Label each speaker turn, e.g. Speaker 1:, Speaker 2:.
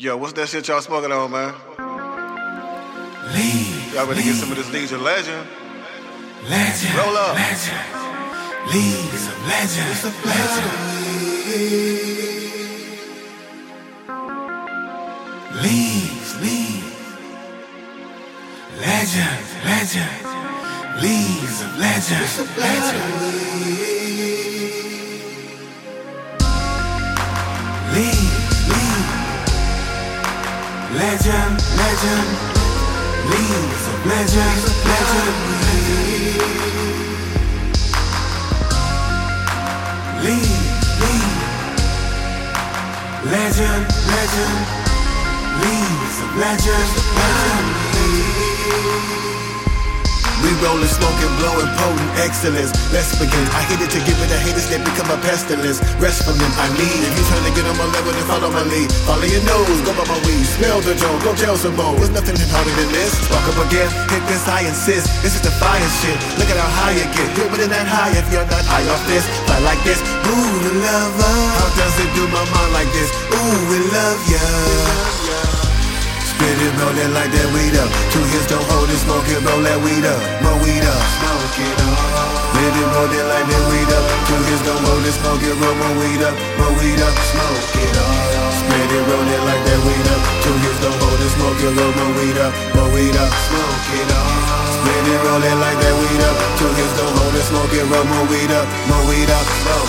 Speaker 1: Yo, what's that shit y'all smoking on, man?
Speaker 2: Leave.
Speaker 1: Y'all better get some of this Legion Legend.
Speaker 2: Legend.
Speaker 1: Roll up.
Speaker 2: Legend. Leaves of legend. Legend. Leaves. Leaves. Legend. Legend. Leaves of legend. Legend. Leaves. Leaves. Legend. Legend. Leaves of legend. Legend. Leave, leave. Legend, legend. Leaves of legend, legend.
Speaker 3: We rollin', smoking, blowing, potent excellence. Let's begin. I hate it to give it to haters, they become a pestilence. Rest from them, I need. If get level, then follow my lead. Follow your nose, go by my weed. Smell the joint, go tell some more. There's nothing harder than this. Spark up again, hit this, I insist. This is the fire shit. Look at how high it get. Hit with it that high if you're not high off this. Fly like this. Ooh, the lover. How does it do my mind like this? Ooh, we love ya. Spit it, roll it like that weed up. Two hits don't hold it, smoke it, roll that weed up. More weed up, smoke it up. Spit it, roll it like it, smoke it, roll more weed up. More weed up, smoke it up. Spit it, roll it like that weed up. Two hits don't hold it, smoke it, roll more weed up. More weed up, smoke it up. Spit it, roll it like that weed up. Two hits don't hold it, smoke it, roll more weed up. More weed up, smoke.